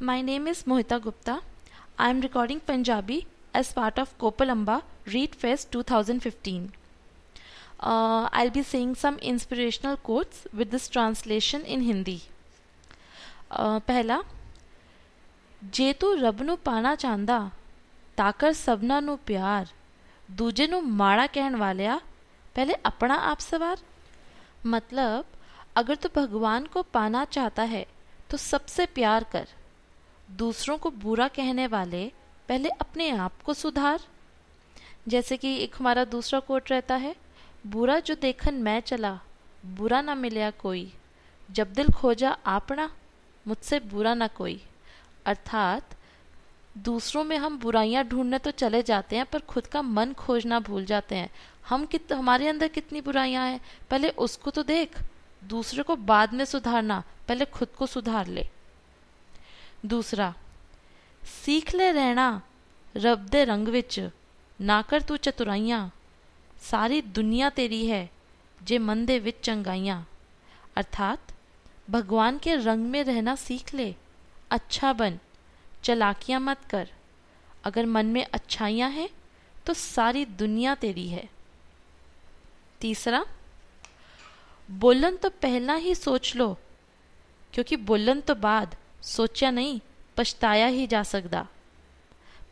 My name is Mohita Gupta. I am recording Punjabi as part of Kopalamba Read Fest 2015. Uh, I'll be saying some inspirational quotes with this translation in Hindi. Uh, ਪਹਿਲਾ ਜੇ ਤੂੰ ਰੱਬ ਨੂੰ ਪਾਣਾ ਚਾਹੁੰਦਾ ਤਾਂ ਕਰ ਸਭਨਾਂ ਨੂੰ ਪਿਆਰ ਦੂਜੇ ਨੂੰ ਮਾੜਾ ਕਹਿਣ ਵਾਲਿਆ पहले अपना आप सवार मतलब अगर तू भगवान को पाना चाहता है तो सबसे प्यार कर दूसरों को बुरा कहने वाले पहले अपने आप को सुधार। जैसे कि एक हमारा दूसरा कोट रहता है, बुरा जो देखन मैं चला, बुरा ना मिलया कोई। जब दिल खोजा आपना मुझसे बुरा ना कोई। अर्थात, दूसरों में हम बुराइयाँ ढूँढने तो चले जाते हैं, पर खुद का मन खोजना भूल जाते हैं। हम कित, हमारे अंदर कितनी बुराइयाँ हैं? पहले उसको तो देख, दूसरे को बाद में सुधारना, पहले खुद को सुधार ले। दूसरा, सीख ले रहना रब दे रंग विच, ना कर तू चतुराइयाँ। सारी दुनिया तेरी है, जे मन दे विच चंगाइयाँ। अर्थात, भगवान के रंग में रहना सीख ले अच्छा बन, चलाकियाँ मत कर। अगर मन में अच्छाइयाँ हैं तो सारी दुनिया तेरी है। तीसरा, बोलन तो पहला ही सोच लो, क्योंकि बोलन तो बाद सोचा नहीं, पछताया ही जा सकता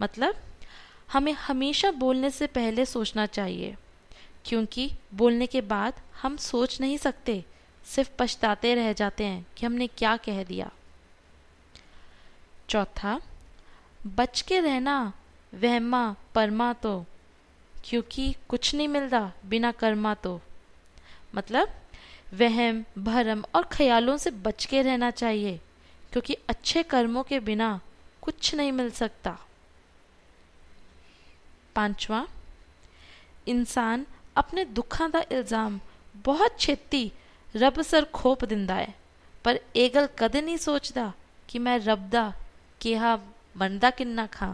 मतलब हमें हमेशा बोलने से पहले सोचना चाहिए, क्योंकि बोलने के बाद हम सोच नहीं सकते, सिर्फ़ पछताते रह जाते हैं कि हमने क्या कह दिया। चौथा, बच के रहना, वहमा, परमा तो क्योंकि कुछ नहीं मिलता बिना कर्मा तो। मतलब वहम, भरम और ख्यालों से बच के रहना चाहिए। क्योंकि अच्छे कर्मों के बिना कुछ नहीं मिल सकता पांचवा इंसान अपने दुखों का इल्ज़ाम बहुत छेती रब सर खोप दिंदा है पर ਇਹ ਗੱਲ ਕਦੇ ਨਹੀਂ ਸੋਚਦਾ ਕਿ ਮੈਂ ਰੱਬ ਦਾ ਕਿਹਾ बनदा किन्ना खा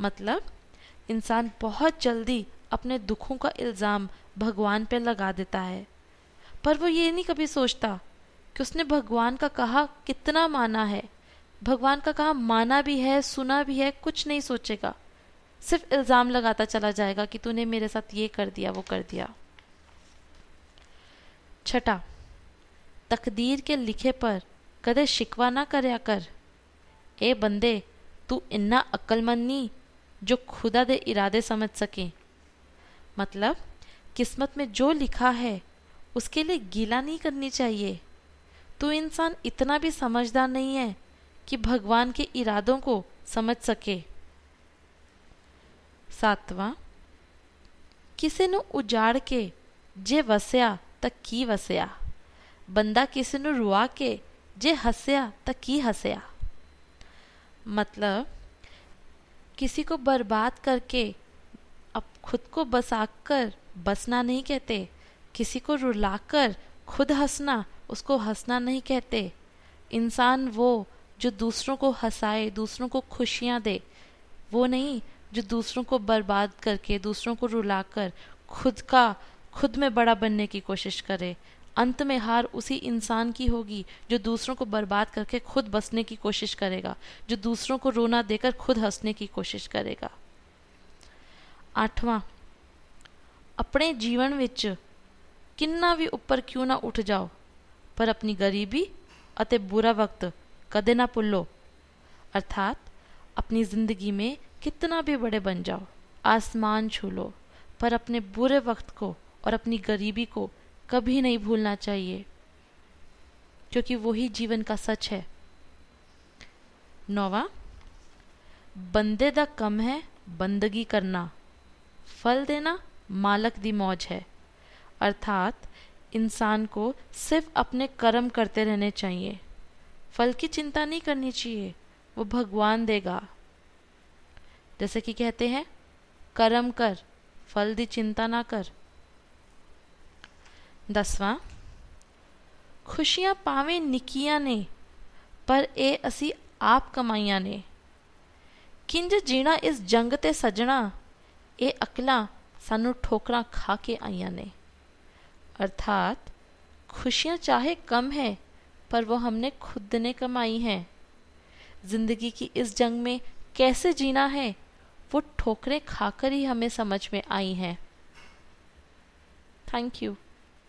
मतलब इंसान बहुत जल्दी अपने दुखों का इल्ज़ाम भगवान पे लगा देता है पर वो ये नहीं कभी सोचता कि उसने भगवान का कहा कितना माना है। भगवान का कहा माना भी है, सुना भी है, कुछ नहीं सोचेगा। सिर्फ़ इल्ज़ाम लगाता चला जाएगा कि तूने मेरे साथ ये कर दिया, वो कर दिया। छठा, तकदीर के लिखे पर कदे शिकवा ना करया कर। ए बंदे, तू इन्ना अक्लमंद नहीं जो खुदा दे इरादे समझ सके। मतलब किस्मत में जो लिखा है, उसके लिए गीला नहीं करनी चाहिए। तो इंसान इतना भी समझदार नहीं है कि भगवान के इरादों को समझ सके सातवां किसी ਨੂੰ ਉਜਾੜ ਕੇ ਜੇ ਵਸਿਆ ਤਾਂ ਕੀ ਵਸਿਆ ਬੰਦਾ ਕਿਸੇ ਨੂੰ ਰੁਆ ਕੇ ਜੇ ਹੱਸਿਆ ਤਾਂ ਕੀ ਹੱਸਿਆ मतलब किसी को बर्बाद करके अब खुद को बसाकर बसना नहीं कहते किसी को रुलाकर खुद हंसना, उसको हंसना नहीं कहते। इंसान वो जो दूसरों को हंसाए, दूसरों को खुशियाँ दे, वो नहीं जो दूसरों को बर्बाद करके, दूसरों को रुलाकर खुद का, खुद में बड़ा बनने की कोशिश करे। अंत में हार उसी इंसान की होगी जो दूसरों को बर्बाद करके खुद बसने की कोशिश करेगा, जो दूसरों को रोना देकर खुद हंसने की कोशिश करेगा। आठवां, अपने जीवन विच किन्ना भी ऊपर क्यों ना उठ जाओ, पर अपनी गरीबी अते बुरा वक्त कदे ना भुल्लो। अर्थात, अपनी ज़िंदगी में कितना भी बड़े बन जाओ, आसमान छू लो, पर अपने बुरे वक्त को और अपनी गरीबी को कभी नहीं भूलना चाहिए, क्योंकि वही जीवन का सच है। नौवा, बंदे दा कम है बंदगी करना। फल देना मालक दी मौज है। अर्थात इंसान को सिर्फ अपने कर्म करते रहने चाहिए फल की चिंता नहीं करनी चाहिए वो भगवान देगा जैसे कि कहते हैं कर्म कर फल दी चिंता ना कर ਦਸਵਾਂ ਖੁਸ਼ੀਆਂ ਪਾਵੇਂ ਨਿੱਕੀਆਂ ਨੇ ਪਰ ਇਹ ਅਸੀਂ ਆਪ ਕਮਾਈਆਂ ਨੇ ਕਿੰਜ ਜੀਣਾ ਇਸ ਜੰਗ ਤੇ ਸਜਣਾ ਇਹ ਅਕਲਾਂ ਸਾਨੂੰ ठोकरा खा के आइया ने अर्थात, खुशियाँ चाहे कम हैं, पर वो हमने खुद ने कमाई हैं। ज़िंदगी की इस जंग में कैसे जीना है, वो ठोकरें खाकर ही हमें समझ में आई हैं। Thank you